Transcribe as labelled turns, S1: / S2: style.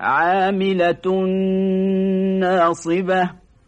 S1: عاملة ناصبة.